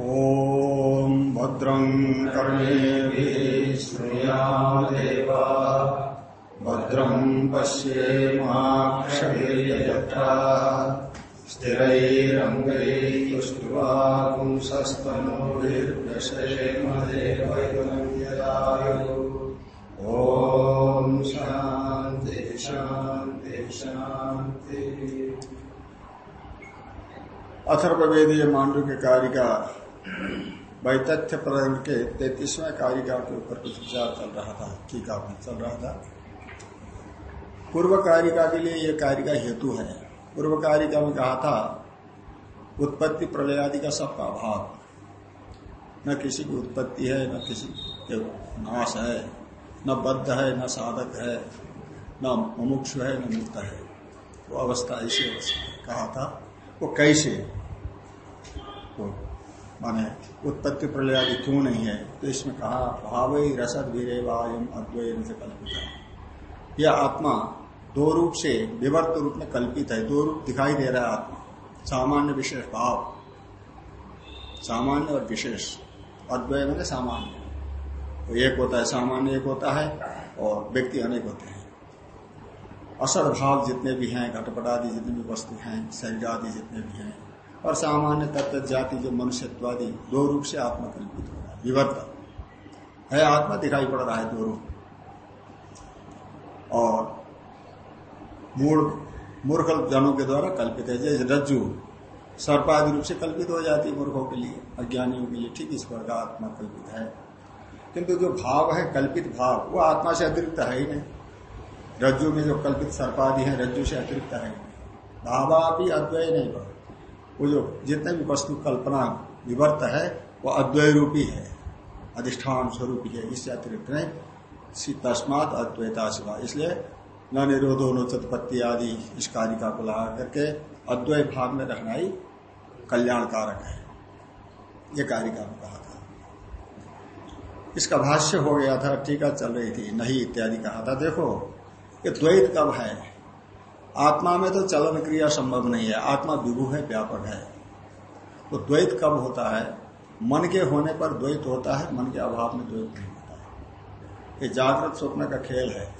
ॐ भद्रं कर्णेभिः श्रेयादेवा। भद्रं पश्येमाक्षभिर्यजत्रा स्थिरैरङ्गैस्तुष्ट्वा पुंसस्तनोभिर्दशेमदेवैवनं यदायु ॐ शान्ति शान्ति शान्ति। अथर्ववेदीय मांडू के कार्य का वैतथ्य प्रकरण के तैतीसवें कारिका के ऊपर कुछ विचार चल रहा था टीका में चल रहा था। पूर्व कारिका के लिए यह कारिका हेतु है। पूर्व कारिका में कहा था, उत्पत्ति प्रलय आदि का सबका अभाव। न किसी की उत्पत्ति है, न किसी के नाश है, न बद्ध है, न साधक है, न मुमुक्ष है, न मुक्त है। वो अवस्था ऐसी अवस्था कहा था। वो कैसे? वो माने, उत्पत्ति प्रलय आदि क्यों नहीं है? तो इसमें कहा, भाव रसद वीरेवायम अद्वय से कल्पित। है यह आत्मा दो रूप से विवर्त रूप में कल्पित है, दो रूप दिखाई दे रहा है आत्मा। सामान्य विशेष भाव। सामान्य और विशेष। अद्वय मैंने सामान्य। तो एक होता है, सामान्य एक होता है, और व्यक्ति अनेक होते हैं। असर भाव जितने भी हैं, घटपट आदि जितने भी वस्तु हैं, शरीर आदि जितने भी हैं और सामान्य तत्व जाति जो मनुष्यत्वादी दो रूप से आत्मा कल्पित हो रहा है विवर्त है आत्मा, दिखाई पड़ रहा है दो रूप और मूर्ख जनों के द्वारा कल्पित है, जैसे रज्जु, सर्पादि रूप से कल्पित हो जाती है मूर्खों के लिए, अज्ञानियों के लिए, ठीक इस प्रकार आत्मा कल्पित है। किंतु जो भाव है, कल्पित भाव, वो आत्मा से अतिरिक्त है ही नहीं। रज्जु में जो कल्पित सर्पादि है, रज्जु से अतिरिक्त है भावा भी अद्वय नहीं पर वो जो जितने भी वस्तु कल्पना विवर्त है, वो अद्वय रूपी है, अधिष्ठान स्वरूपी है इससे अतिरिक्त नहीं, तस्मात अद्वैता सिवा इसलिए न निरोधो नोचतपत्ति आदि इस कारिका को लगा करके अद्वय भाग में रखना ही कल्याणकारक है। ये कारिका में कहा था। इसका भाष्य हो गया था टीका चल रही थी, नहीं इत्यादि कहा था। देखो, ये द्वैत कब है? आत्मा में तो चलन क्रिया संभव नहीं है, आत्मा विभु है, व्यापक है। तो द्वैत कब होता है? मन के होने पर द्वैत होता है, मन के अभाव में द्वैत नहीं होता है। ये जागृत स्वप्न का खेल है।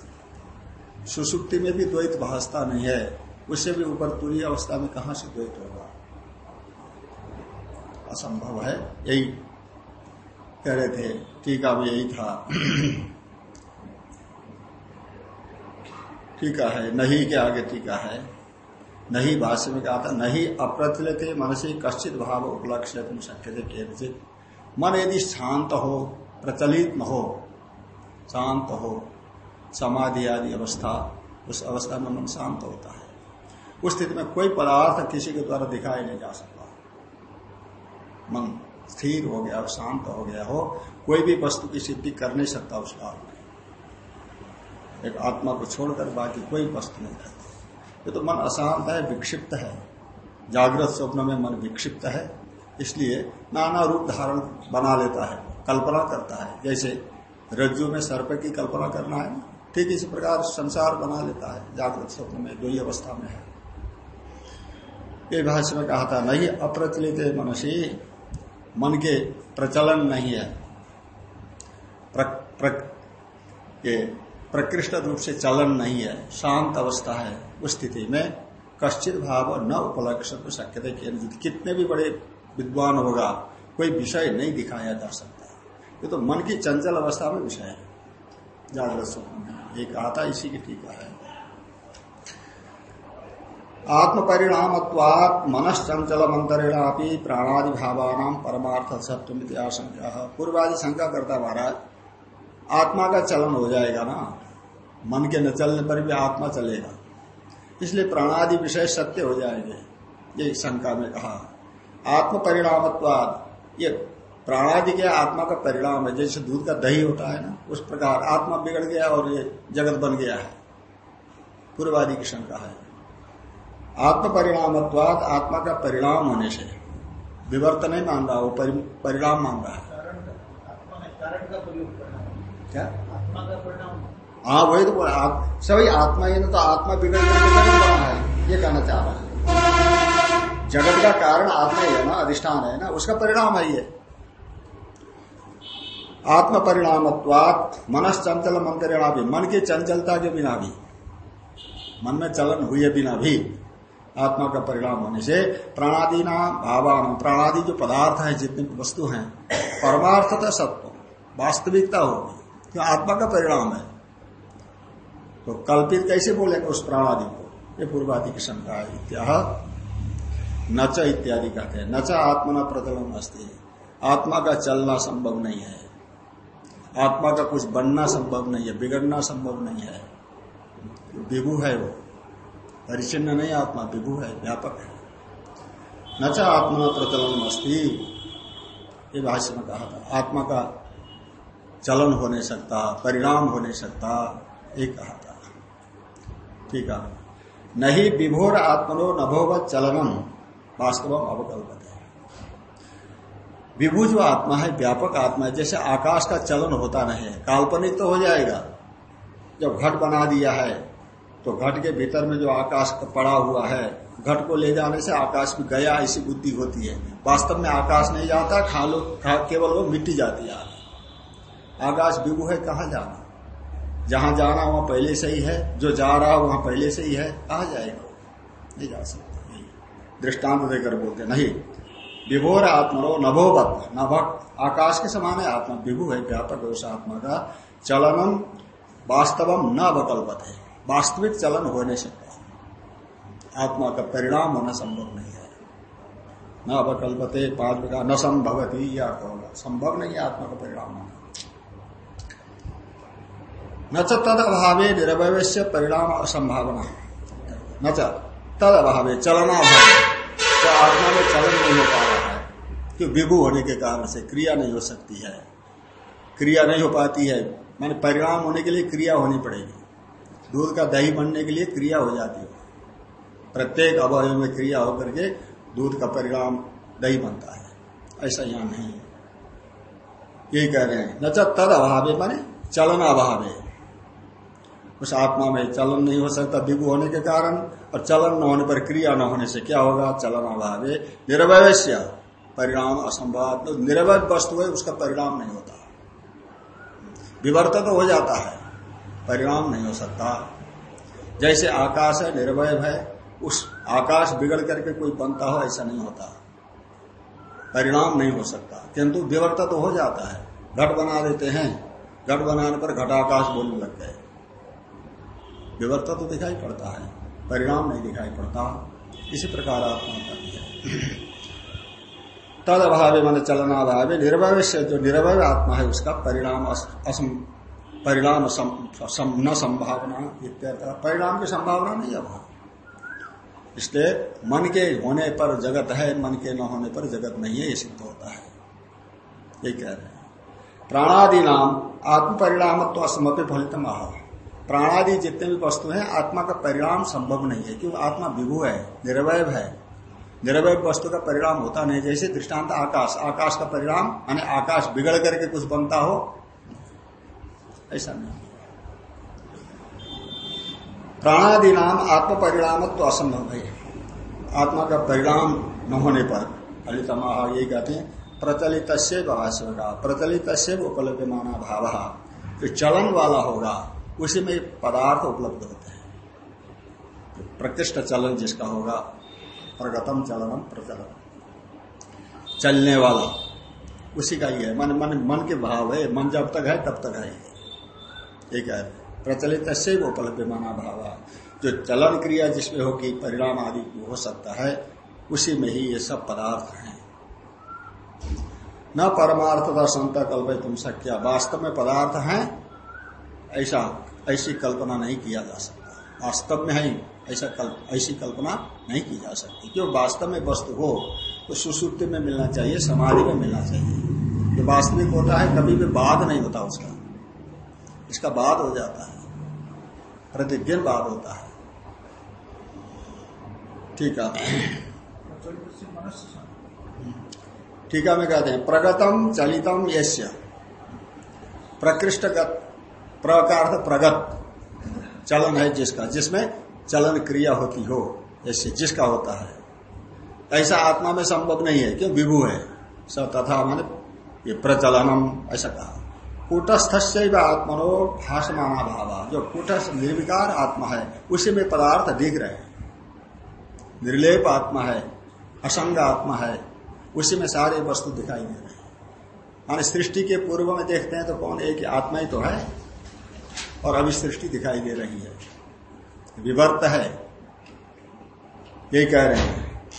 सुसुप्ति में भी द्वैत भाषता नहीं है उससे भी ऊपर तुरी अवस्था में कहा से द्वैत होगा? असंभव है, यही कह रहे थे, ठीक भी यही था। टीका है नहीं के आगे टीका है नहीं भाष्य में कहा था नहीं अप्रचलित मनसी कश्चित भाव उपलक्ष्य तुम शक्य थे केंद्रित मन यदि शांत हो, प्रचलित न हो, शांत हो, समाधि आदि अवस्था, उस अवस्था में मन शांत होता है। उस स्थिति में कोई पदार्थ किसी के द्वारा दिखाई नहीं जा सकता। मन स्थिर हो गया, शांत हो गया हो, कोई भी वस्तु की सिद्धि कर नहीं सकता उस काल में। एक आत्मा को छोड़कर बाकी कोई वस्तु नहीं रहती ये तो मन अशांत है विक्षिप्त है। जागृत स्वप्न में मन विक्षिप्त है इसलिए नाना रूप धारण बना लेता है कल्पना करता है। जैसे रज्जु में सर्प की कल्पना करना है ठीक इसी प्रकार संसार बना लेता है जागृत स्वप्न में दो ही अवस्था में है। ये भाष्य में कहा था नहीं अप्रचलित मनुष्य मन के प्रचलन नहीं है। प्र, प्र, ये प्रकृष्ट रूप से चलन नहीं है, शांत अवस्था है, उस स्थिति में कश्चित भाव न उपलक्ष्य तो शक्य थे कितने भी बड़े विद्वान होगा, कोई विषय नहीं दिखाया जा सकता। ये तो मन की चंचल अवस्था में विषय है। जागृत स्वप्न कहा था, इसी की टीका है। आत्म परिणाम मनश्चंचल मंत्रेणापि प्राणादि भावान परमार्थ सत्व आशंका। पूर्वादि शंका करता महाराज, आत्मा का चलन हो जाएगा ना? मन के न चलने पर भी आत्मा चलेगा। इसलिए प्राणादि विषय सत्य हो जाएँगे ये शंका में कहा। आत्म परिणामत्वाद ये प्राणादि के आत्मा का परिणाम है जैसे दूध का दही होता है ना उस प्रकार आत्मा बिगड़ गया और ये जगत बन गया है। पूर्वादि की शंका है। आत्म परिणामत्वाद आत्मा का परिणाम होने से विवर्त नहीं मान रहा वो परिणाम मान रहा है क्या? हाँ वही तो सभी आत्मा ही ना तो आत्मा बिगड़ करके बना है ये कहना चाह रहा है। जगत का कारण आत्मा ही है ना, अधिष्ठान है ना, उसका परिणाम है ये। आत्म परिणामत्वात मनस चंचल मंत्रणा भी, मन की चंचलता के बिना भी, मन में चलन हुए बिना भी आत्मा का परिणाम होने से प्राणादि नाम भावान, प्राणादि जो पदार्थ है, जितने वस्तु हैं, परमार्थता सत्व, वास्तविकता होगी क्यों आत्मा का परिणाम है। तो कल्पित कैसे बोलेगा उस प्राणादि को। ये पूर्वादि की शंका है। इत्या नच इत्यादि कहते हैं। नच आत्मना प्रचलन अस्ति। आत्मा का चलना संभव नहीं है। आत्मा का कुछ बनना संभव नहीं है। बिगड़ना संभव नहीं है। विभु है वो। परिचिन्न नहीं आत्मा, विभु है, व्यापक है। न च आत्मा प्रचलन अस्ती। ये भाष्य में कहा था। आत्मा का चलन हो नहीं सकता, परिणाम हो नहीं सकता एक कहा था। ठीक है नहीं विभोर आत्मनो नभोवत चलनम वास्तव अवकल्पत। है विभु जो आत्मा है व्यापक आत्मा है जैसे आकाश का चलन होता नहीं है काल्पनिक तो हो जाएगा। जब घट बना दिया है तो घट के भीतर में जो आकाश पड़ा हुआ है घट को ले जाने से आकाश में गया ऐसी बुद्धि होती है। वास्तव में आकाश नहीं जाता खा लो खा, केवल वो मिट्टी जाती है। आकाश विभु है कहा जाना? जहाँ जाना वहाँ पहले से ही है, जो जा रहा वहाँ पहले से ही है कहा जाएगा नहीं जा सकता, नहीं। दृष्टांत देकर बोलते नहीं। विभोर आत्मनो नभोवत नभक। आकाश के समान है आत्मा, विभु है व्यापक है उस आत्मा का चलनम वास्तवम न अवकल्पत है। वास्तविक चलन हो नहीं सकता। आत्मा का परिणाम होना संभव नहीं है। न अवकल्पते पाँच न संभवती या होगा संभव नहीं है आत्मा का परिणाम होना। न च तद अभावे निरवय परिणाम असंभावना। न च तद अभावे चलनाभाव। तो आत्मा में चलन नहीं हो पा रहा है। क्यों? विभु होने के कारण से क्रिया नहीं हो सकती है। क्रिया नहीं हो पाती है। माने परिणाम होने के लिए क्रिया होनी पड़ेगी। दूध का दही बनने के लिए क्रिया हो जाती है। प्रत्येक अवयव में क्रिया होकर के दूध का परिणाम दही बनता है। ऐसा यहाँ नहीं है। यही कह रहे हैं। न तद अभाव माने चलन अभाव है उस आत्मा में चलन नहीं हो सकता विभु होने के कारण, और चलन न होने पर क्रिया न होने से क्या होगा? चलन अभाव निरवय परिणाम असंभव। तो निरवय वस्तु है, उसका परिणाम नहीं होता। विवर्त तो हो जाता है, परिणाम नहीं हो सकता। जैसे आकाश है निर्वय है, उस आकाश बिगड़ करके कोई बनता हो, ऐसा नहीं होता। परिणाम नहीं हो सकता। किंतु विवर्त तो हो जाता है। घट बना देते हैं। घट बनाने पर घटाकाश बोलने लग गए। विवर्त तो दिखाई पड़ता है परिणाम नहीं दिखाई पड़ता। इसी प्रकार आत्मा का है। तद अभाव मान चलनाभाव निर्भय से जो निर्भय आत्मा है उसका परिणाम असम परिणाम सम, न संभावना इत्यर्थ। परिणाम की संभावना नहीं है वहाँ। इसलिए मन के होने पर जगत है मन के न होने पर जगत नहीं है ये सिद्ध होता है। ये कह रहे हैं। प्राणादि नाम आत्म परिणाम तो असमपि फलित महा प्राणादि जितने भी वस्तु हैं, आत्मा का परिणाम संभव नहीं है, क्योंकि आत्मा विभु है निर्वय है। निर्वय वस्तु का परिणाम होता नहीं जैसे दृष्टांत आकाश। आकाश का परिणाम, यानी आकाश बिगड़ करके कुछ बनता हो, ऐसा नहीं। प्राणादि नाम आत्म परिणाम तो असंभव है। आत्मा का परिणाम न होने पर, फलितमा ये कहते हैं प्रचलित का। प्रचलित उपलब्ध माना भाव, जो चलन वाला होगा उसी में पदार्थ उपलब्ध होते हैं। प्रकृष्ट चलन जिसका होगा, प्रगतम चलनम प्रचलन चलने वाला, उसी का ही है। मन मन मन के भाव है। मन जब तक है, तब तक है एक है? प्रचलित से उपलब्ध माना भाव है। जो चलन क्रिया जिसमें होगी परिणाम आदि हो सकता है, उसी में ही ये सब पदार्थ हैं। न परमार्थ दर्शन तक कल्प तुम सक्या वास्तव में पदार्थ हैं ऐसा, ऐसी कल्पना नहीं किया जा सकता। वास्तव में है, ऐसा कल्प ऐसी कल्पना नहीं की जा सकती। क्यों? वास्तव में वस्तु हो तो सुसुप्ति में मिलना चाहिए, समाधि में मिलना चाहिए। जो वास्तविक होता है, कभी भी बाद नहीं होता उसका। इसका बाद हो जाता है। प्रतिदिन बाद होता है। ठीक है ठीक है मैं कहते हैं, प्रगतम चलितम यश्य प्रकार प्रगत। चलन है जिसका, जिसमें चलन क्रिया होती हो, ऐसे जिसका होता है। ऐसा आत्मा में संभव नहीं है, क्यों? विभु है। स तथा मान ये प्रचलनम, ऐसा कहा। कूटस्थ से आत्मनो भाषमाना भावा। जो कूटस्थ, निर्विकार आत्मा है, उसी में पदार्थ दिख रहे हैं। निर्लेप आत्मा है, असंग आत्मा है, उसी में सारे वस्तु दिखाई दे रहे हैं। माने सृष्टि के पूर्व में देखते हैं तो कौन एक आत्मा ही तो है? और अभी सृष्टि दिखाई दे रही है। विवर्त है। यही कह रहे हैं।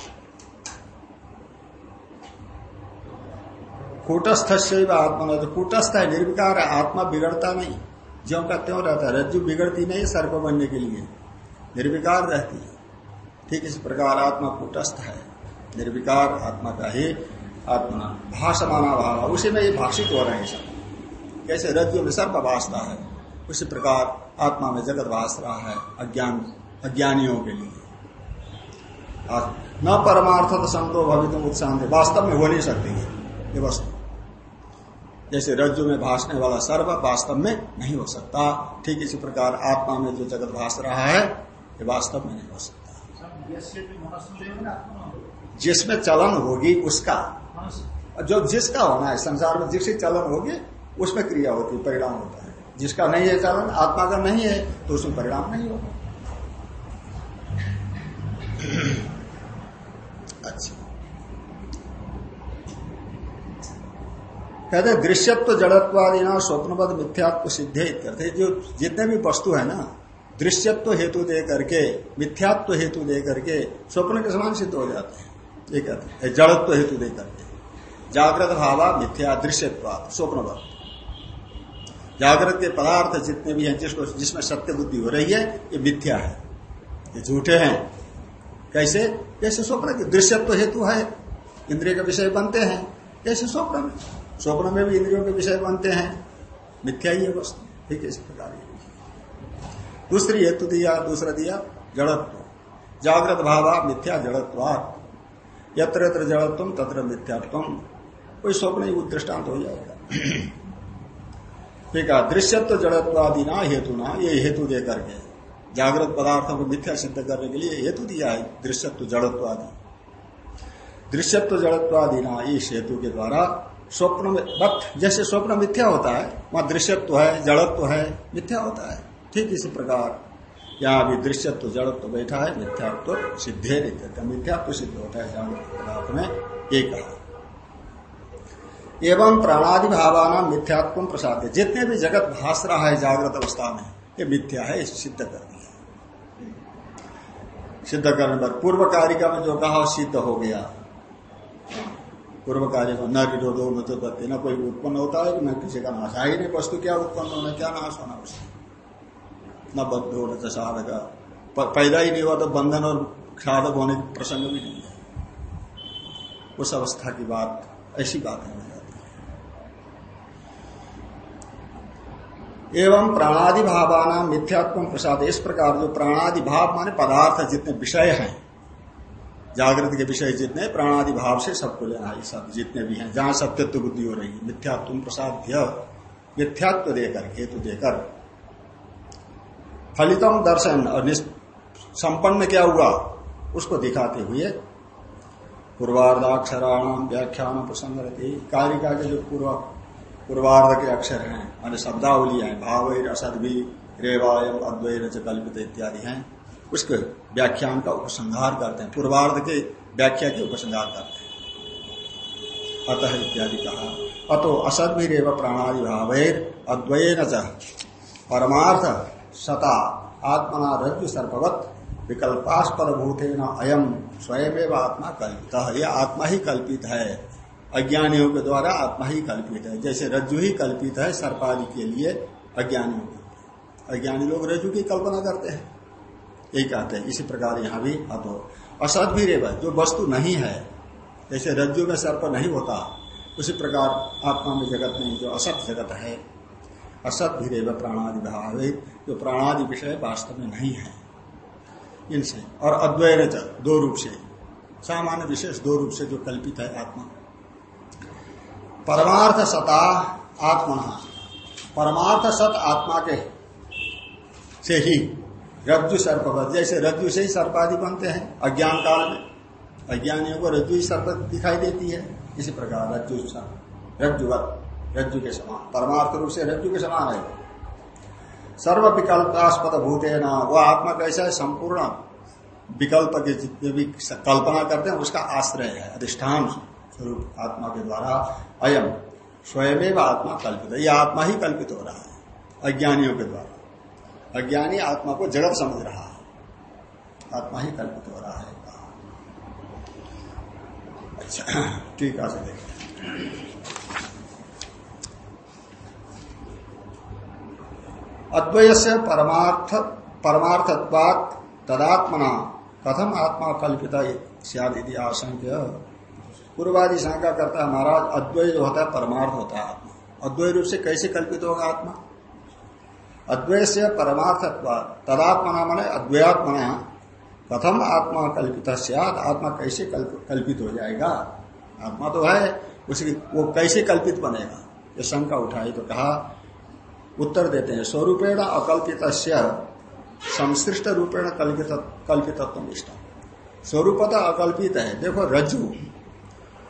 कूटस्थ से आत्मा तो कूटस्थ है, निर्विकार है, आत्मा बिगड़ता नहीं। ज्यो का त्यों रहता है। रज्जु बिगड़ती नहीं सर्प बनने के लिए। निर्विकार रहती है। ठीक इस प्रकार आत्मा कूटस्थ है। निर्विकार आत्मा का ही आत्मा। भाषमाना भाव उसी में ये भाषित हो रहे हैं सब। कैसे? रज्जु में सर्प भाषता है। उसी प्रकार आत्मा में जगत भाष रहा है अज्ञान, अज्ञानियों के लिए। न परमार्थ तो संतो भवित उत्साह वास्तव में हो नहीं सकती ये वस्तु जैसे रज्जु में भाषने वाला सर्व वास्तव में नहीं हो सकता। ठीक इसी प्रकार आत्मा में जो जगत भाष रहा है, ये वास्तव में नहीं हो सकता। जिसमें चलन होगी उसका। जो जिसका होना है, संसार में जिससे चलन होगी, उसमें क्रिया होती, परिणाम होता है। जिसका नहीं है चलन आत्मा का नहीं है तो उसमें परिणाम नहीं होगा। अच्छा। कहते दृश्यत्व जड़त्वादि ना स्वप्नबद्ध मिथ्यात्व सिद्धे करते जो जितने भी वस्तु है ना, दृश्यत्व हेतु दे करके, मिथ्यात्व हेतु दे करके, स्वप्न के समान सिद्ध हो जाते हैं। ये कहते हैं, जड़त्व हेतु दे करके। जागृत भावा मिथ्या दृश्यत्व स्वप्नबद्ध जागृत के पदार्थ जितने भी हैं, जिसको जिसमें सत्य बुद्धि हो रही है, ये मिथ्या है। ये झूठे हैं। कैसे? जैसे स्वप्न की दृश्यत्व हेतु है। इंद्रिय के विषय बनते हैं। जैसे स्वप्न में। स्वप्न में भी इंद्रियों के विषय बनते हैं। मिथ्या ही है वस्तु ठीक है, इस प्रकार दूसरी हेतु दिया, दूसरा दिया, जड़त्व। जागृत भावा मिथ्या जड़त्वात। यत्र यत्र जड़त्व तत्र मिथ्यात्व। कोई स्वप्न ही दृष्टांत हो जाएगा। ठीक है दृश्यत्व जड़त्वादि ना हेतु ना ये हेतु दे करके। जागृत पदार्थों को मिथ्या सिद्ध करने के लिए हेतु दिया है दृश्यत्व जड़त्वादि। दृश्यत्व जड़त्वादि ना इस हेतु के द्वारा स्वप्न वक्त जैसे स्वप्न मिथ्या होता है, वहाँ दृश्यत्व है, जड़त्व है, मिथ्या होता है। ठीक इसी प्रकार, यहाँ भी दृश्यत्व जड़त्व बैठा है, मिथ्यात्व सिद्धे मिथ्यात्व सिद्ध होता है, जागृत पदार्थ में एक कहा। एवं प्राणादि भावाना मिथ्यात्व प्रसाद जितने भी जगत भाष रहा है जागृत अवस्था में, ये मिथ्या है सिद्ध कर दिया सिद्ध करने पर पूर्व कारिका में जो कहा, सिद्ध हो गया। पूर्व कार्य में न विरोधो तो करते न कोई उत्पन्न होता है, न किसी का नाश। ही नहीं, वस्तु क्या उत्पन्न होना, क्या नाश होना उससे? न बद्ध हो न साधक पैदा ही नहीं हुआ तो बंधन और साधक होने की प्रसंग भी नहीं है। उस अवस्था की बात, ऐसी बात है। एवं प्राणादि भावाना मिथ्यात्म प्रसाद। इस प्रकार जो प्राणादि भाव माने पदार्थ जितने विषय हैं, जागृत के विषय जितने, प्राणादि भाव से सबको लेना है, सब जितने भी हैं, जहाँ सत्यत्व बुद्धि हो रही है, मिथ्यात्व प्रसाद मिथ्यात्व देकर, हेतु देकर। फलितम दर्शन, और संपन्न क्या हुआ, उसको दिखाते हुए पूर्वार्धाक्षराणाम व्याख्यान प्रसंग रहती कारिका के जो पूर्व पूर्वार्ध के अक्षर हैं, मान शब्दावली है भाव असद भी रेवायम अद्वैत कल्पित इत्यादि हैं। उसके व्याख्यान का उपसंहार करते हैं पूर्वार्ध के व्याख्या के उपसंहार करते हैं। अतः इत्यादि कहा, अतो असद भी रेव प्राणादि भाव अद्वैन परमार्थ सता आत्मना रज्जु सर्पवत विकल्पास्पर न अयम स्वयं आत्मा कल्पित यह आत्मा ही कल्पित है। अज्ञानियों के द्वारा आत्मा ही कल्पित है। जैसे रज्जु ही कल्पित है, सर्पादि के लिए अज्ञानियों के अज्ञानी लोग रज्जु की कल्पना करते हैं। यही कहते हैं। इसी प्रकार यहाँ भी अतो असत भी रेव जो वस्तु नहीं है, जैसे रज्जु में सर्प नहीं होता, उसी प्रकार आत्मा में जगत नहीं जो असत जगत है असत भी रेव प्राणादि भाव, जो प्राणादि विषय वास्तव में नहीं है। इनसे। और अद्वैन दो रूप से। सामान्य विशेष दो रूप से जो कल्पित है आत्मा। परमार्थ सता आत्मा। परमार्थ सत आत्मा के से ही रज्जु सर्प जैसे रज्जु से ही सर्पादि बनते हैं अज्ञान काल में। अज्ञानियों को रज्जु ही सर्प दिखाई देती है। इसी प्रकार रज्जु रज्जुवत, रज्जु के समान। परमार्थ रूप से रज्जु के समान है। सर्व विकल्पास्पद भूते न वह आत्मा कैसा है? संपूर्ण विकल्प के जितने भी कल्पना करते हैं, उसका आश्रय है, अधिष्ठान स्वरूप आत्मा के द्वारा अयम स्वयं आत्मा कल्पित है। यह आत्मा ही कल्पित हो रहा है, अज्ञानियों के द्वारा। अज्ञानी आत्मा को जगत समझ रहा है। आत्मा ही कल्पित हो रहा है। अच्छा ठीक है देखते अद्वय से परमार्थ, परमार्थत्वात तदात्मना, कथम आत्मा कल्पित, सियादी आशंक्य। पूर्वादि शंका करता है, महाराज, अद्वय जो होता है, परमार्थ होता है आत्मा। अद्वय रूप से कैसे कल्पित होगा आत्मा? अद्वय से परमार्थत्व, तदात्मना मने अद्वयात्मना, कथम आत्मा कल्पित आत्मा कैसे कल्पित हो जाएगा? आत्मा तो है, उसकी, वो कैसे कल्पित बनेगा? ये शंका उठाई तो कहा, उत्तर देते हैं, स्वरूपेण अकल्पित संश्लिष्ट रूपेण कल्पित इष्ट स्वरूपता अकल्पित है। देखो, रज्जु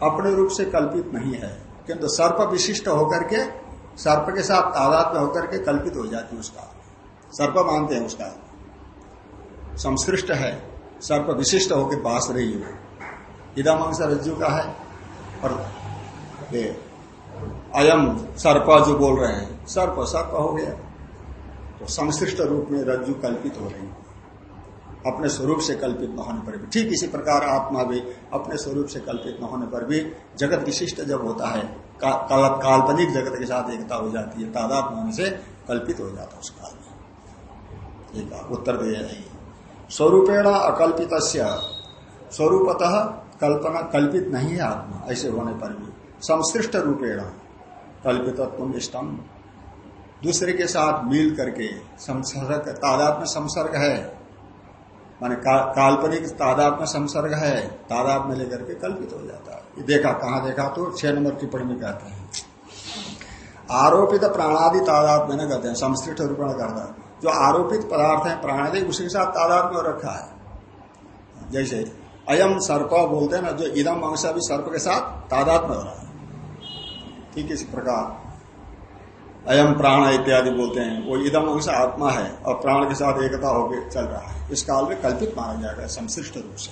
अपने रूप से कल्पित नहीं है। किंतु सर्प विशिष्ट होकर के, सर्प के साथ तादाद में होकर के कल्पित हो जाती है उसका। सर्प मानते हैं उसका। संश्लिष्ट है। सर्प विशिष्ट होकर बास रही है। इदम अंश रज्जु का है। और ये अयम सर्प जो बोल रहे हैं, सर्प सर्प हो गया। तो संश्लिष्ट रूप में रज्जु कल्पित हो रही अपने स्वरूप से कल्पित न होने पर भी। ठीक इसी प्रकार आत्मा भी अपने स्वरूप से कल्पित न होने पर भी जगत विशिष्ट जब होता है का, का, काल्पनिक जगत के साथ एकता हो जाती है तादात्म होने से कल्पित हो जाता है उस काल में। एक उत्तर दे स्वरूपेण अकल्पित स्वरूपतः कल्पना कल्पित नहीं है आत्मा ऐसे होने पर भी। संश्रिष्ट रूपेण कल्पित इष्टम दूसरे के साथ मिल करके संसर्ग तादाद में संसर्ग है। माने का, काल्पनिक तादाद में संसर्ग है तादाद में लेकर के कल्पित हो जाता है। ये देखा कहा देखा तो छह नंबर टिप्पणी में कहते हैं। आरोपित प्राणादि तादाद में न कहते हैं संश्लिष्ट रूपण करता जो आरोपित पदार्थ है प्राणादि उसी के साथ तादाद में रखा है। जैसे अयम सर्प बोलते हैं ना जो इदम अंश भी सर्प के साथ तादाद में हो रहा है। ठीक इस प्रकार। अयम प्राण इत्यादि बोलते हैं। वो इदम अंश आत्मा है और प्राण के साथ एकता होकर चल रहा है। इस काल में कल्पित माना जाएगा संश्लिष्ट रूप से।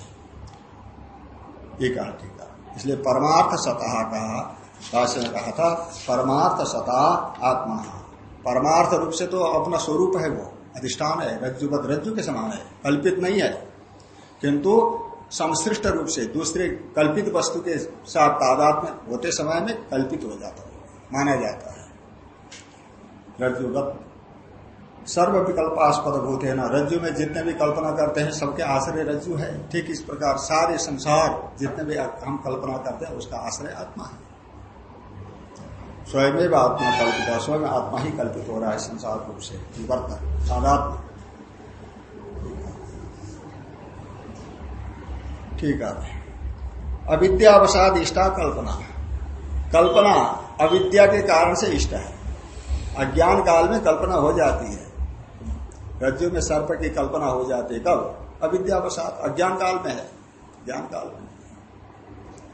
ये कहा ठीक है इसलिए परमार्थ सतह कहा ने कहा था, परमार्थ सता आत्मा। परमार्थ रूप से तो अपना स्वरूप है वो, अधिष्ठान है रज्जुबत रज्जु के समान है, कल्पित नहीं है। किंतु संश्लिष्ट रूप से दूसरे कल्पित वस्तु के साथ तादाद में होते समय में कल्पित हो जाता है, माना जाता है। रज्जुगत सर्व विकल्पास्पद भूत है ना रज्जु में जितने भी कल्पना करते हैं, सबके आश्रय रज्जु है। ठीक इस प्रकार सारे संसार जितने भी हम कल्पना करते हैं, उसका आश्रय आत्मा है। स्वयं आत्मा कल्पित है स्वयं आत्मा ही कल्पित हो रहा है संसार रूप से, विवर्तन साधात्म ठीक है। अविद्यावसाद इष्टा कल्पना। कल्पना अविद्या के कारण से इष्ट है। अज्ञान काल में कल्पना हो जाती है। रज्जु में सर्प की कल्पना हो जाती है। कब? अविद्यावसात अज्ञान काल में है। ज्ञान काल में।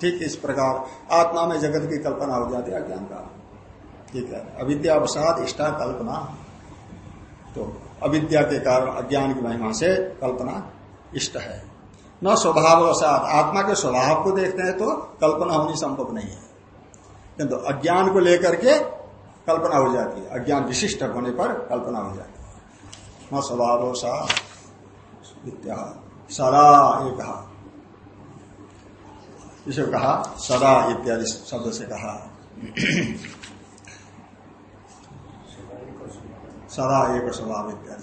ठीक इस प्रकार आत्मा में जगत की कल्पना हो जाती है अज्ञान काल ठीक है। अविद्यावसात इष्टा कल्पना। तो अविद्या के कारण अज्ञान की महिमा से कल्पना इष्ट है। न स्वभाव अवसाद आत्मा के स्वभाव को देखते हैं तो कल्पना होनी संभव नहीं है। किंतु अज्ञान को लेकर के कल्पना हो जाती है। अज्ञान विशिष्ट होने पर कल्पना हो जाती है। न स्वभाव सा सदा ये कहा। इसे कहा, सदा इत्यादि शब्द से कहा। सदा एक स्वभाव इत्यादि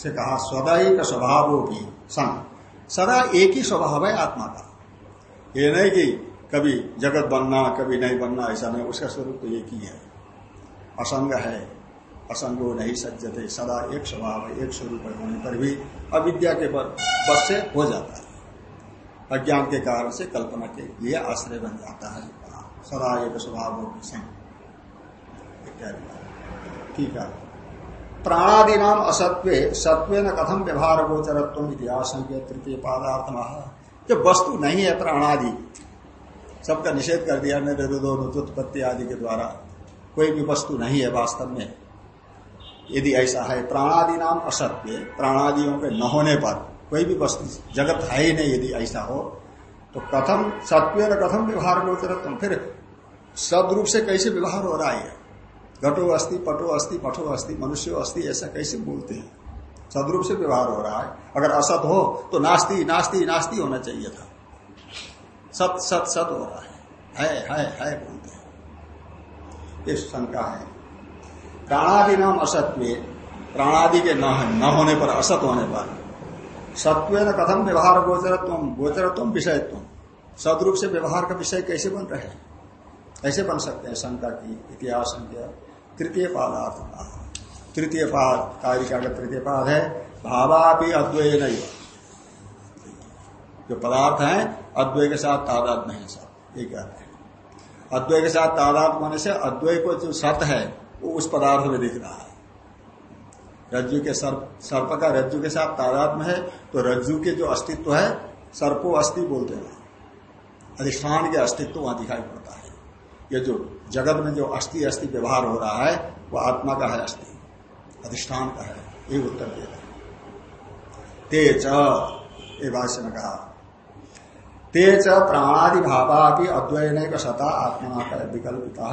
से कहा। सदा एक स्वभाव भी सन सदा एक ही स्वभाव है आत्मा का। ये नहीं कि कभी जगत बनना, कभी नहीं बनना, ऐसा नहीं। उसका स्वरूप तो एक ही है। असंग है। असंगो नहीं सज्जते। सदा एक स्वभाव, एक स्वरूप होने पर भी अविद्या के बस से हो जाता है। अज्ञान के कारण से कल्पना के लिए आश्रय बन जाता है। सदा एक स्वभाव ठीक है। प्राणादि नाम असत्व, सत्व न कथम व्यवहार गोचरत्व इतिहास तृतीय पादार्थ जो वस्तु नहीं है प्राणादि। सबका निषेध कर दिया निर्दोत्पत्ति आदि के द्वारा। कोई भी वस्तु नहीं है वास्तव में। यदि ऐसा है, प्राणादि नाम असत्य, प्राणादियों के न होने पर कोई भी वस्तु जगत है ही नहीं यदि ऐसा हो तो कथम सत्व कथम व्यवहार गोचरत्म फिर सदरूप से कैसे व्यवहार हो रहा है? घटो अस्थि पटो अस्थि पठो अस्थि मनुष्य अस्थि ऐसा कैसे बोलते हैं? सदरूप से व्यवहार हो रहा है। अगर असत हो तो नास्ती नास्ती नास्ती होना चाहिए था। सत सत सत हो रहा है। है है है बोलते हैं। ये शंका है। प्राणादि नाम असत्व, प्राणादि के न होने पर असत होने पर। सत्व न कथम व्यवहार गोचरत्व गोचरत्व विषयत्व। सदरूप से व्यवहार का विषय कैसे बन रहे हैं? कैसे बन सकते हैं शंका की इतिहास तृतीय पादार्थ तृतीय पाद कारिका का तृतीय पाद है, भावापि अद्वय नहीं जो पदार्थ है, अद्वय के साथ तादाद नहीं सब। ये कहते हैं? अद्वय के साथ तादाद होने से अद्वय को जो सत है, वो उस पदार्थ में दिख रहा है। रज्जु के सर्प सर्प का रज्जु के साथ तादाद में है तो रज्जु के जो अस्तित्व है, सर्पो अस्थि बोलते हैं। अधिष्ठान के अस्तित्व वहाँ दिखाई पड़ता है। ये जो जगत में जो अस्थि अस्थि व्यवहार हो रहा है, वो आत्मा का है अस्थि अधिष्ठान का है, ये उत्तर दे रहे तेज, ये भाष्य में कहा तेज प्राणादि भावा भी अद्वय नहीं सता आत्मा का विकल्पिता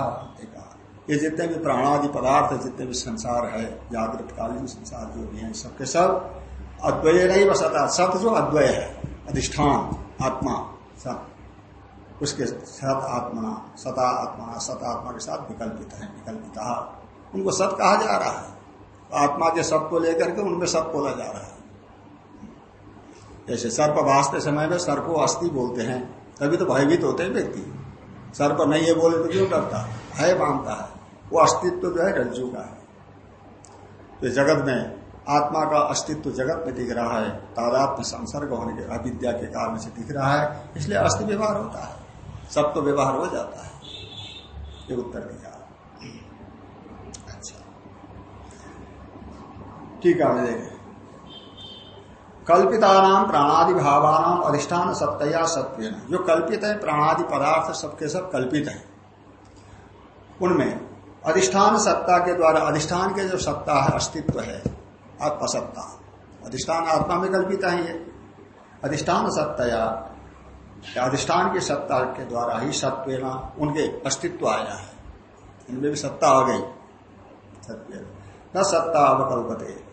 ये जितने भी प्राणादि पदार्थ, जितने भी संसार है जागृतकालीन संसार, जो भी है सबके सब अद्वय नहीं बसता सत जो अद्वय है, अधिष्ठान, आत्मा सत उसके सत आत्मा सता आत्मा सत आत्मा के साथ विकल्पित है, विकल्पिता। उनको सत कहा जा रहा है। आत्मा के सबको लेकर के उनमें सत बोला जा रहा है। जैसे सर्प वास्ते समय में सर्पो अस्थि बोलते हैं, तभी तो भयभीत होते हैं व्यक्ति। सर्प नहीं है बोले तो क्यों करता है? मानता है। वो अस्तित्व जो है रज्जु का है। तो जगत में आत्मा का अस्तित्व जगत में दिख रहा है तादात्म संसर्ग होने के, अविद्या के कारण से दिख रहा है, इसलिए अस्थि व्यवहार होता है। सब तो व्यवहार हो जाता है। ये उत्तर दिया। अच्छा। ठीक है देखें कल्पिता नाम प्राणादि भावानाम अधिष्ठान सत्या सत्य जो कल्पित है, प्राणादि पदार्थ सबके सब कल्पित है। उनमें अधिष्ठान सत्ता के द्वारा, अधिष्ठान के जो सत्ता है, अस्तित्व है, आत्मसत्ता। अधिष्ठान आत्मा में कल्पित है ये। अधिष्ठान सत्तया अधिष्ठान की सत्ता के द्वारा ही सत्व उनके अस्तित्व आया है। इनमें भी सत्ता आ गई। सत्य न सत्ता अवकल्पते।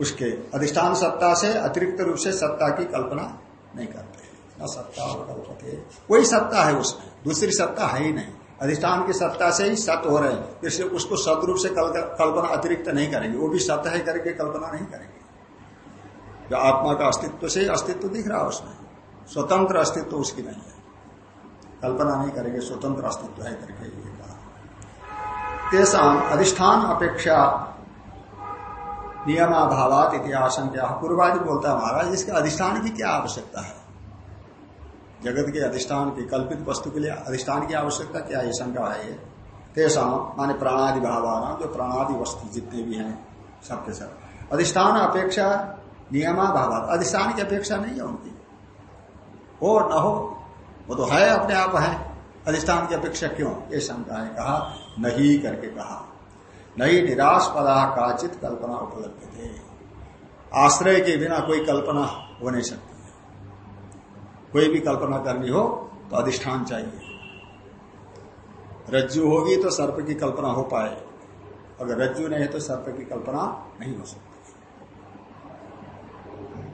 उसके अधिष्ठान सत्ता से अतिरिक्त रूप से सत्ता की कल्पना नहीं करते। न सत्ता अवकल्पते कोई सत्ता है उसमें, दूसरी सत्ता है ही नहीं। अधिष्ठान की सत्ता से ही सत्य हो रहे हैं, इसलिए उसको सदरूप से कल्पना अतिरिक्त नहीं करेंगे। वो भी सत्य है करके कल्पना नहीं करेंगे। जो आत्मा का अस्तित्व से अस्तित्व दिख रहा है उसमें, स्वतंत्र अस्तित्व उसकी नहीं है। कल्पना नहीं करेंगे, स्वतंत्र अस्तित्व है करके ये कहा अधिष्ठान अपेक्षा नियमाभावात इतिहास पूर्वादि बोलता है महाराज, इसके अधिष्ठान की क्या आवश्यकता है? जगत के अधिष्ठान की, कल्पित वस्तु के लिए अधिष्ठान की आवश्यकता क्या है? शंका है ये। तेसा माने प्राणादि भावाना जो प्राणादि वस्तु जितने भी हैं सबके सब। अधिष्ठान अपेक्षा नियमा भाव अधिष्ठान की अपेक्षा नहीं है उनकी। हो न हो, वो तो है, अपने आप है। अधिष्ठान की अपेक्षा क्यों? ये शंका है। कहा, नहीं करके कहा। नहीं निराश पदा काचित कल्पना उपलब्ध थे आश्रय के बिना कोई कल्पना हो नहीं सकती। कोई भी कल्पना करनी हो तो अधिष्ठान चाहिए। रज्जु होगी तो सर्प की कल्पना हो पाए। अगर रज्जु नहीं है तो सर्प की कल्पना नहीं हो सकती।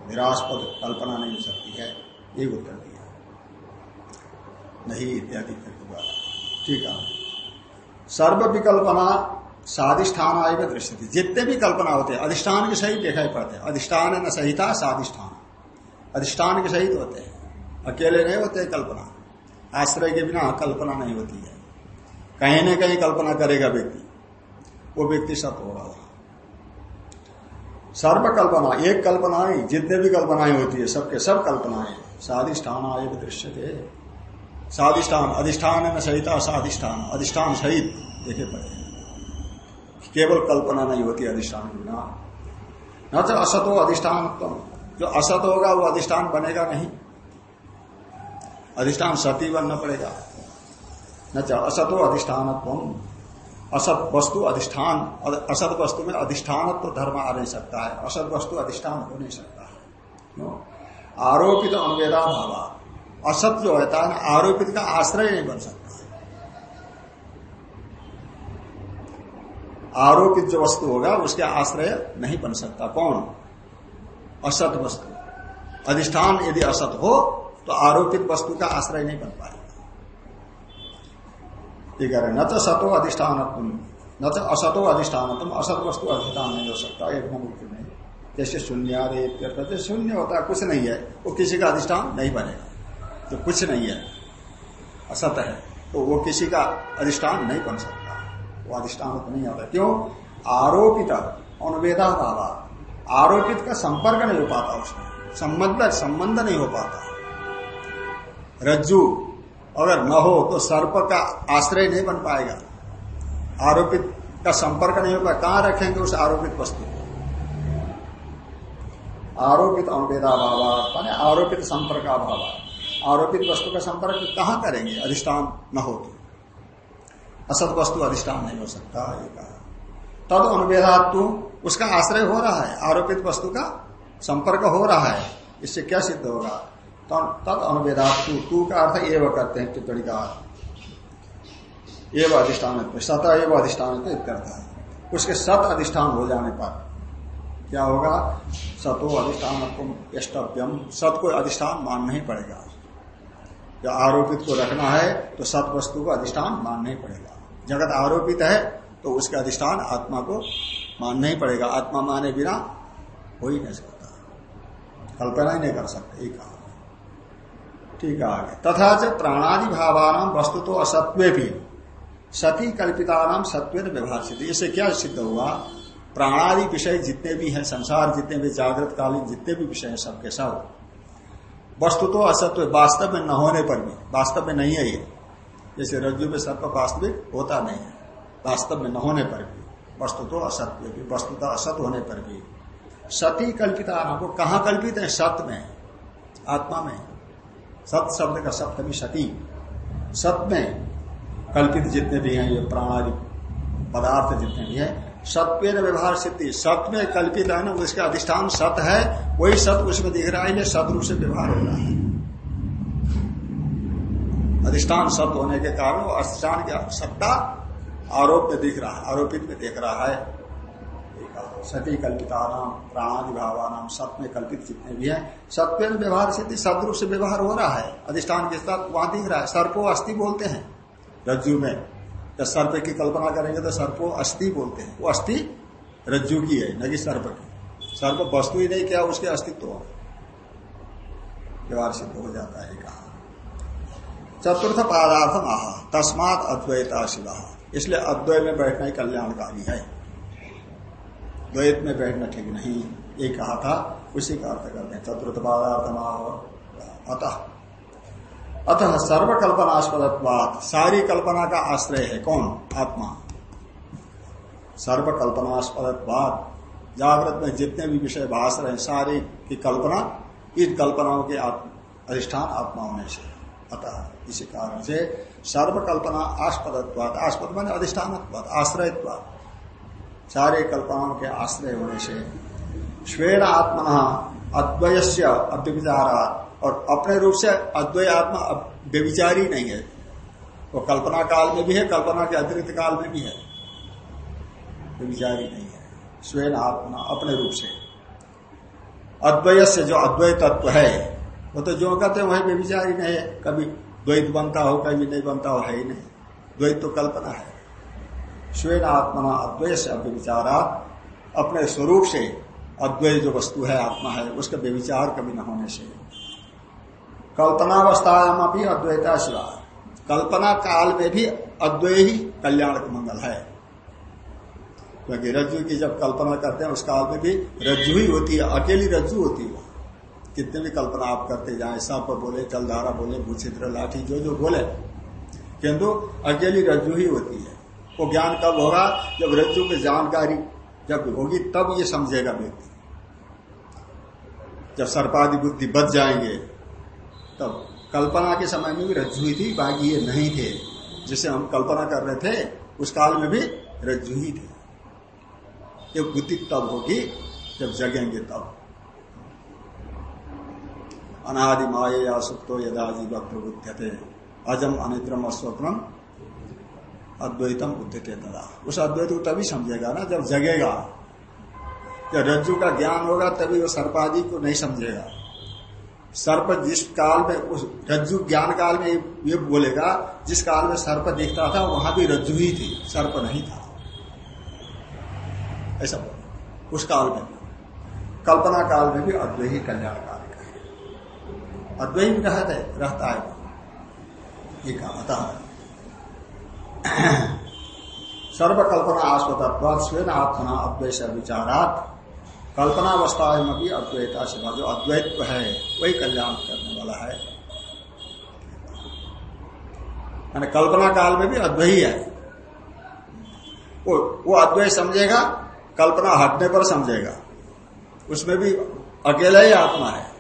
निराशपद कल्पना नहीं हो सकती है, ये उत्तर दिया। नहीं, इत्यादि ठीक है। सर्व विकल्पना साधिष्ठान आय में थी जितने भी कल्पना होते हैं, अधिष्ठान के सहित दिखाई पड़ते हैं। अधिष्ठान न सहिता साधिष्ठान। अधिष्ठान के सहित होते हैं। अकेले नहीं होते कल्पना। आश्रय के बिना कल्पना नहीं होती है। कहीं न कहीं कल्पना करेगा व्यक्ति। वो व्यक्ति सत होगा। सर्व कल्पना एक कल्पना नहीं जितने भी कल्पनाएँ होती है, सबके सब कल्पनाएँ साधिष्ठान आय दृश्य थे साधिष्ठान, अधिष्ठान न सहिता साधिष्ठान। अधिष्ठान सहित देखे पड़े केवल कल्पना नहीं होती अधिष्ठान बिना न। तो असतो अधिष्ठान जो असत होगा, वो अधिष्ठान बनेगा नहीं। अधिष्ठान सती बनना पड़ेगा। न असतो अधिष्ठान असत वस्तु अधिष्ठान असत वस्तु में अधिष्ठान तो धर्म आ नहीं सकता है। असत वस्तु अधिष्ठान हो नहीं सकता है। आरोपित अनुवेदा भावा। असत जो होता है आरोपित का आश्रय नहीं बन सकता। आरोपित जो वस्तु होगा, उसके आश्रय नहीं बन सकता। कौन? असत वस्तु। अधिष्ठान यदि असत हो तो आरोपित वस्तु का आश्रय नहीं बन पाएगा। न तो सतो अधिष्ठान न तो असतो अधिष्ठान तुम असत वस्तु अधिष्ठान नहीं हो सकता, एक मुख्य नहीं। जैसे शून्य शून्य होता है, कुछ नहीं है, वो किसी का अधिष्ठान नहीं बनेगा तो कुछ नहीं है। असत है तो वो किसी का अधिष्ठान नहीं बन सकता। वो अधिष्ठान नहीं होता क्यों? आरोपित अनुवेदा भावा आरोपित का संपर्क नहीं हो पाता उसमें। संबंध संबंध नहीं हो पाता। रज्जु, अगर न हो तो सर्प का आश्रय नहीं बन पाएगा। आरोपित का संपर्क नहीं होगा। कहाँ रखेंगे उस आरोपित वस्तु को? आरोपित अनुवेदा भाव आरोपित संपर्क अभाव आरोपित वस्तु का संपर्क कहाँ करेंगे? अधिष्ठान न हो तो। असत वस्तु अधिष्ठान नहीं हो सकता, ये कहा। तद अनुवेदात्व उसका आश्रय हो रहा है, आरोपित वस्तु का संपर्क हो रहा है, इससे क्या सिद्ध होगा? तद अनुवेदात तू का अर्थ एवं करते हैं टिप्पणी का एवं अधिष्ठान सत एवं अधिष्ठान करता है। उसके सत अधिष्ठान हो जाने पर क्या होगा? सतो अधिष्ठान यष्टव्यम सत को अधिष्ठान मानना ही पड़ेगा। जब आरोपित को रखना है तो सत वस्तु को अधिष्ठान मानना ही पड़ेगा। जगत आरोपित है तो उसके अधिष्ठान आत्मा को मानना ही पड़ेगा। आत्मा माने बिना हो ही नहीं सकता। कल्पना ही नहीं कर सकते, एक ठीक है तथा च प्राणादि भावान वस्तु तो असत्व भी। सती कल्पिता नाम सत्व व्यवहार इससे क्या सिद्ध हुआ? प्राणादि विषय जितने भी हैं, संसार जितने भी जागृत कालीन जितने भी विषय हैं सबके सब। वस्तु तो असत्व, वास्तव में न होने पर भी। वास्तव में नहीं है ये। जैसे रज्जु में सर्प वास्तविक होता नहीं है, वास्तव में न होने पर भी। वस्तु तो असत्य भी वस्तु तो असत होने पर भी। सती कल्पिता नाम कहा कल्पित है? सत्य में आत्मा में सत शब्द का सप्तमी सती। सत में कल्पित जितने भी हैं, ये प्राणादि पदार्थ जितने भी हैं सत्य व्यवहार सिद्धि। सत में कल्पित है ना, उसका अधिष्ठान सत है, वही सत उसमें दिख रहा है सत रूप से व्यवहार हो रहा है। अधिष्ठान सत होने के कारण वो अधिष्ठान की सत्ता आरोप में दिख रहा है, आरोपित में देख रहा है। सती कल्पिता नाम प्राणादि भावानाम सत्य में कल्पित जितने भी हैं सत्य व्यवहार से सदरूप से व्यवहार हो रहा है। अधिष्ठान के साथ वहाँ दिख रहा है। सर्पो अस्थि बोलते हैं, रज्जु में। जब सर्प की कल्पना करेंगे तो सर्पो अस्थि बोलते हैं। वो अस्थि रज्जु की है, न कि सर्प की। सर्प वस्तु ही नहीं, क्या उसके अस्तित्व व्यवहार सिद्ध हो जाता है कहा चतुर्थ पदार्थ आह तस्मात अद्वैता शिवा। इसलिए अद्वैत में बैठना ही कल्याणकारी है। द्वैत में बैठना ठीक नहीं, ये कहा था, उसी का अर्थ करते हैं चतुर्थ पदार्थ अतः अतः सर्व सर्वकल्पनास्पद सारी कल्पना का आश्रय है कौन? आत्मा। सर्व सर्वकल्पनास्पद जागृत में जितने भी विषय भाष रहे सारी की कल्पना, इन कल्पनाओं के अधिष्ठान आत्मा होने से अतः इसी कारण से सर्वकल्पना आस्पद आस्पद मान अधिष्ठान आश्रयत्वाद सारे कल्पनाओं के आश्रय होने से स्वेन आत्मा अद्वय से और अपने रूप से अद्वय आत्मा व्यविचारी नहीं है। वो कल्पना काल में भी है, कल्पना के अतिरिक्त काल में भी है। व्यविचारी नहीं है। स्वयं आत्मा अपने रूप से। अद्वय से जो अद्वै तत्व है, वो तो जो कहते हैं वही व्यविचारी नहीं है। कभी द्वैत बनता हो कभी नहीं बनता हो, है ही नहीं। द्वैत तो कल्पना है। स्वयं आत्मा अद्वैय से अव्यविचारा अपने स्वरूप से अद्वैय जो वस्तु है, आत्मा है, उसका व्यविचार कभी न होने से। कल्पनावस्था भी अद्वैता शिवा कल्पना काल में भी अद्वैय ही कल्याण मंगल है। क्योंकि रज्जु की जब कल्पना करते हैं, उस काल में भी रज्जु ही होती है, अकेली रज्जु होती है। कितने भी कल्पना आप करते जाए सब बोले जलधारा बोले भूचित्र लाठी, जो जो बोले। किंतु अकेली रज्जु ही होती है। वो ज्ञान कब होगा? जब रज्जु की जानकारी जब होगी, तब ये समझेगा व्यक्ति। जब सर्पादि बुद्धि बच जाएँगे, तब कल्पना के समय में भी रज्जु ही थी, बाकी ये नहीं थे। जिसे हम कल्पना कर रहे थे, उस काल में भी रज्जु ही थे। ये बुद्धि तब होगी, जब जगेंगे तब। अनादि माये या सुप्तो यदा जीव प्रबुद्ध अजम अनिद्रम अस्वप्नम अद्वैतम बुद्धते तदा। उस अद्वैत को तभी समझेगा ना, जब जगेगा। जब रज्जु का ज्ञान होगा, तभी वो सर्पादि को नहीं समझेगा। सर्प जिस काल में, उस रज्जु ज्ञान काल में ये बोलेगा, जिस काल में सर्प दिखता था, वहाँ भी रज्जु ही थी, सर्प नहीं था। ऐसा उस काल में कल्पना काल में भी अद्वैत कल्याण का अद्वैत रहता रहता है। ये कहा सर्वकल्पना आस्पद स्वयं आत्मना अद्वैत विचारात। कल्पनावस्था में भी अद्वैता से जो अद्वैत है, वही कल्याण करने वाला है। मैंने कल्पना काल में भी अद्वैत है। वो वो अद्वैत समझेगा, कल्पना हटने पर समझेगा। उसमें भी अकेला ही आत्मा है।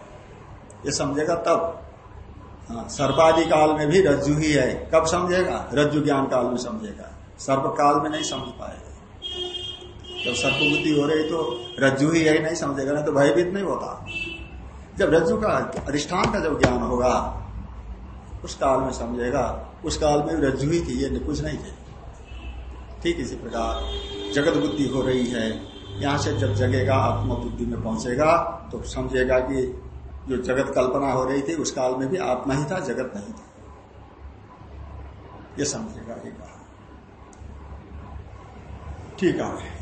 ये समझेगा तब। हाँ, सर्पादि काल में भी रज्जु ही है। कब समझेगा? रज्जु ज्ञान काल में समझेगा। सर्प काल में नहीं समझ पाएगा। जब सर्प बुद्धि हो रही तो रज्जु ही है नहीं समझेगा नहीं तो भयभीत नहीं होता। जब रज्जु का अधिष्ठान का जब ज्ञान होगा उस काल में समझेगा। उस काल में रज्जु ही थी ये कुछ नहीं थे। ठीक इसी प्रकार जगत बुद्धि हो रही है। यहाँ से जब जगेगा आत्म बुद्धि में पहुंचेगा तो समझेगा कि जो जगत कल्पना हो रही थी, उस काल में भी आत्मा ही था, जगत नहीं था। यह समझेगा ये कहा ठीक है।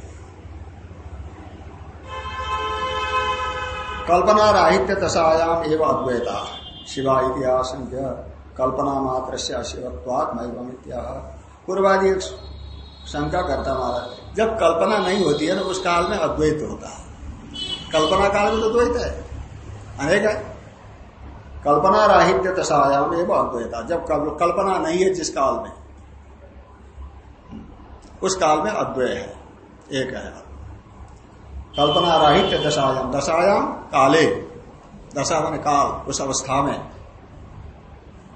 कल्पना राहित्य दशायाम एवं अद्वैता। शिवा इतिहास कल्पना मात्र से अशिवत्वात पूर्वादि एक शंका करता महाराज, जब कल्पना नहीं होती है ना उस काल में अद्वैत होता है। कल्पना काल में तो द्वैत है। अनेक है कल्पना राहित्य दशायाम अद्वैता। जब कल्पना नहीं है जिस काल में। उस काल में अद्वय है। एक है। कल्पना राहित्य दशायाम। दशायाम काले। दशा मन काल। उस अवस्था में।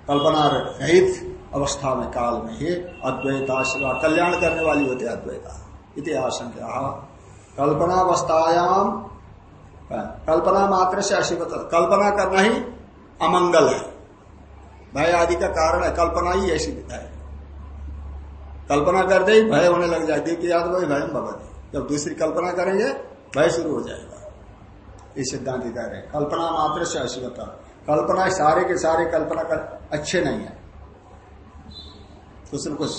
कल्पना रहित अवस्था में काल में ही अद्वैता शिवा। कल्याण करने वाली होती है अद्वैता। इतिहास कल्पनावस्थायाम कल्पना मात्र से अशिवत कल्पना करना ही अमंगल है। भय आदि का कारण है, कल्पना ही ऐसी है। कल्पना करते ही भय होने लग जाए दीप याद वही भय भगवती जब दूसरी कल्पना करेंगे, भय शुरू हो जाएगा। इस सिद्धांत कह रहे कल्पना मात्र से अशिवता कल्पना सारे के सारे कल्पना कर अच्छे नहीं है। कुछ न कुछ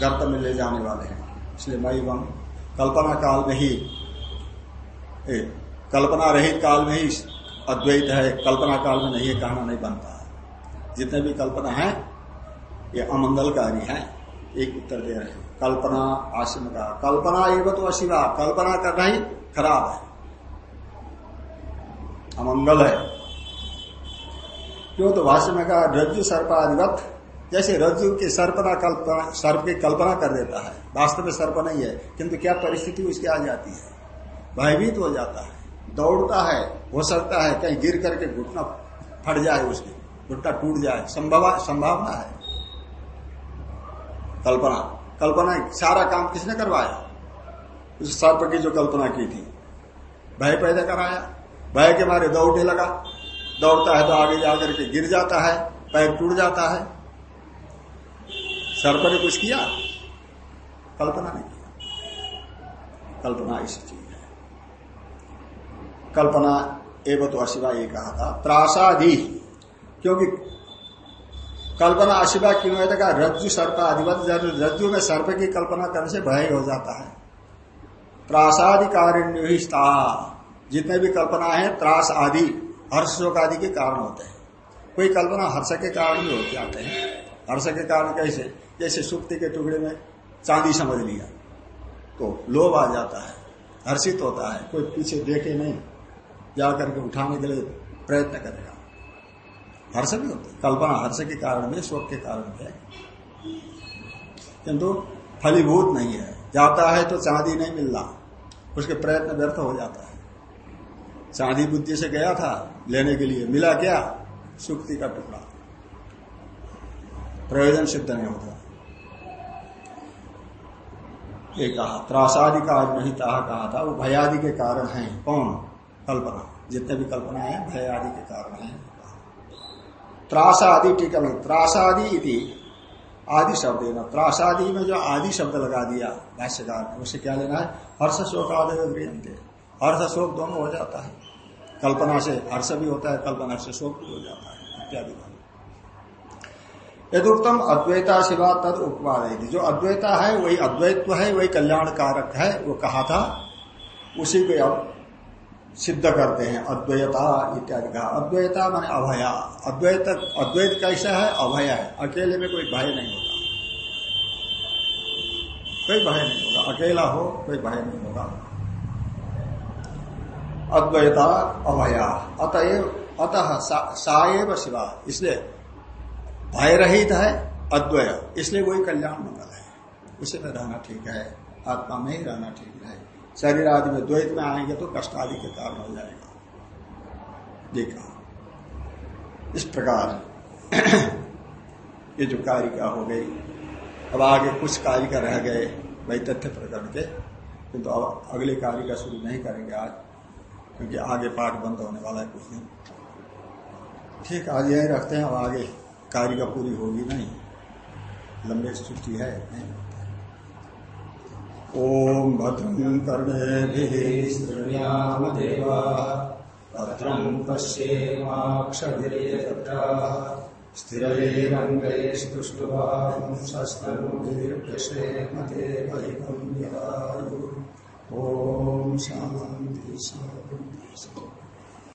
गर्त में ले जाने वाले हैं। इसलिए मई वम कल्पना काल में ही कल्पना रहित काल में ही अद्वैत है, कल्पना काल में नहीं है कहना नहीं बनता। है जितने भी कल्पना है, ये अमंगलकारी है, एक उत्तर दे रहे हैं। कल्पना आश्रम का, कल्पना एवं तो अशिवा, कल्पना करना ही खराब है। अमंगल है। क्यों तो भाष्य में कहा, रज्जु सर्पाधिवत जैसे रज्जु की सर्पना कल्पना, सर्प की कल्पना कर देता है। वास्तव में सर्प नहीं है, किंतु क्या परिस्थिति उसकी आ जाती है? भयभीत हो जाता है। दौड़ता है, हो सकता है कहीं गिर करके घुटना फट जाए उसकी, घुटना टूट जाए संभावना है। कल्पना कल्पना सारा काम किसने करवाया? उस सर्प की जो कल्पना की थी। भय पैदा कराया, भय के मारे दौड़ने लगा। दौड़ता है तो आगे जाकर के गिर जाता है, पैर टूट जाता है। सर्प ने कुछ किया? कल्पना नहीं किया। कल्पना ऐसी चीज़ कल्पना एवं तो अशिवा ये कहा था। त्रासादि, क्योंकि कल्पना अशिवा क्यों है? कहा रज्जु, सर्प अधिवत रज्जु में सर्प की कल्पना करने से भय हो जाता है। त्रासादि जितने भी कल्पना है, त्रास आदि हर्ष शोक आदि के कारण होते हैं। कोई कल्पना हर्ष के कारण भी होते आते हैं। हर्ष के कारण कैसे? जैसे सुक्ति के टुकड़े में चांदी समझ लिया तो लोभ आ जाता है, हर्षित होता है, कोई पीछे देखे नहीं। जाकर के उठाने के लिए प्रयत्न करेगा। हर्ष भी होता कल्पना हर्ष के कारण में शोक के कारण है। किंतु फलीभूत नहीं है। जाता है तो चांदी नहीं मिलना। उसके प्रयत्न व्यर्थ हो जाता है। चांदी बुद्धि से गया था, लेने के लिए मिला क्या? सुक्ति का टुकड़ा। प्रयोजन सिद्ध नहीं होता। ये कहा, त्रासादि का आज नहीं कहा कहा था, वो भयादि के कारण है। कौन? कल्पना, जितने भी कल्पना है, भय आदि के कारण है। त्रासादि टीका में त्रासादि इति आदि शब्द है ना। त्रासादि में जो आदि शब्द लगा दिया, भाष्यकार ने उससे क्या लेना है? हर्ष शोक आदि हर्ष शोक दोनों हो जाता है। कल्पना से हर्ष भी होता है, कल्पना से शोक भी हो जाता है, इत्यादि। यदुक्तम अद्वैता शिवा तद उपवाद जो अद्वैता है, वही अद्वैत्व है, वही कल्याण कारक है, वो कहा था, उसी को अब सिद्ध करते हैं, अद्वैता इत्यादि कहा अद्वैता माने अभया। अद्वैत अद्वैत कैसा है? अभय है। अकेले में कोई भय नहीं होगा। कोई भय नहीं होगा। अकेला हो, कोई भय नहीं होगा। अद्वैता, अभया। अतएव, अतः साएव शिवा। इसलिए भय रहित है अद्वय इसलिए वही कल्याण मंगल है। उसी में रहना ठीक है। आत्मा में ही रहना ठीक है। शरीर आदि में द्वैत में आएँगे तो कष्ट आदि के कारण हो जाएगा। देखा। इस प्रकार ये जो कारिका हो गई, अब आगे कुछ कारिका रह गए वही तथ्य प्रकरण के, किंतु तो अब अगले कार्य का शुरू नहीं करेंगे आज, क्योंकि आगे पाठ बंद होने वाला है कुछ दिन। ठीक, आज यही रखते हैं, अब आगे कार्य का पूरी होगी नहीं। लंबे छुट्टी है, नहीं। ओम भद्रं देवा भद्रं पश्येमाक्षभिर्यत्र। स्थिरैरङ्गैस्तुष्टुवांसस्तनुभिर्यशेमते वैकुण्यवायु ॐ शान्ति शान्ति।